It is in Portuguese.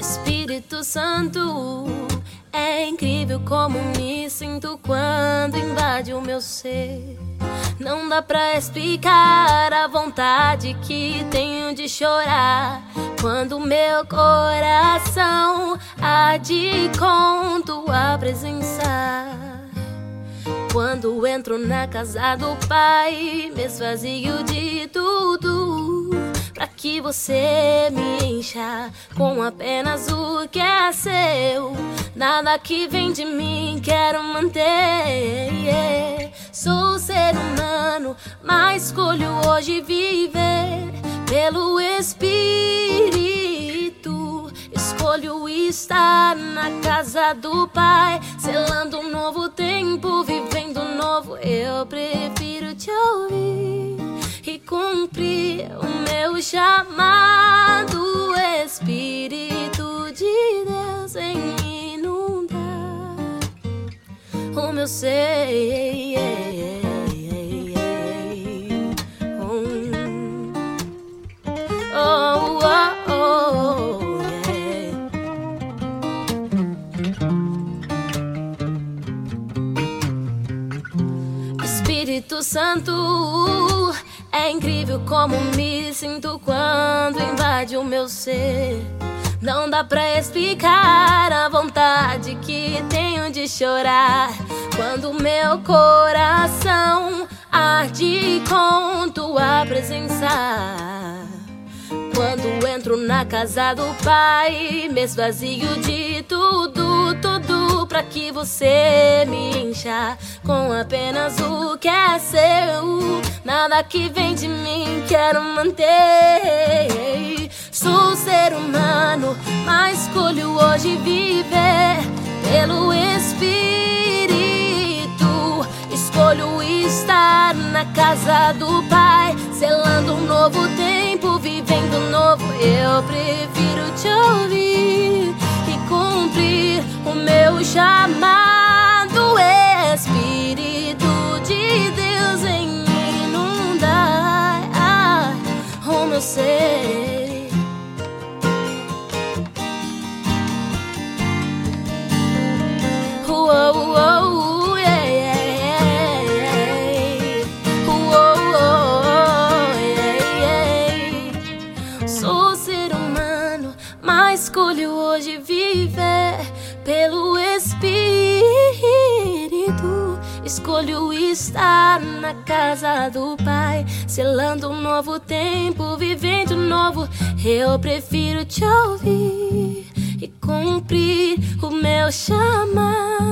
Espírito Santo, é incrível como me sinto quando invade o meu ser. Não dá pra explicar a vontade que tenho de chorar quando meu coração há de com a presença. Quando entro na casa do Pai, me esvazio de tudo. Pra que você me encha com apenas o que é seu. Nada que vem de mim quero manter. Yeah. Sou ser humano, mas escolho hoje viver pelo Espírito. Escolho estar na casa do Pai, selando chamado. Espírito de Deus em inundar o meu ser. Espírito Santo, é incrível como me sinto quando invade o meu ser. Não dá pra explicar a vontade que tenho de chorar quando meu coração arde com tua presença. Quando entro na casa do Pai, me esvazio de tudo, tudo pra que você me encha com apenas o que é seu. Nada que vem de mim quero manter. Sou ser humano, mas escolho hoje viver pelo Espírito. Escolho estar na casa do Pai, selando um novo tempo, vivendo um novo. Eu prefiro te ouvir e cumprir o meu chamado. O Escolho estar na casa do Pai, selando um novo tempo, vivendo novo. Eu prefiro te ouvir e cumprir o meu chamado.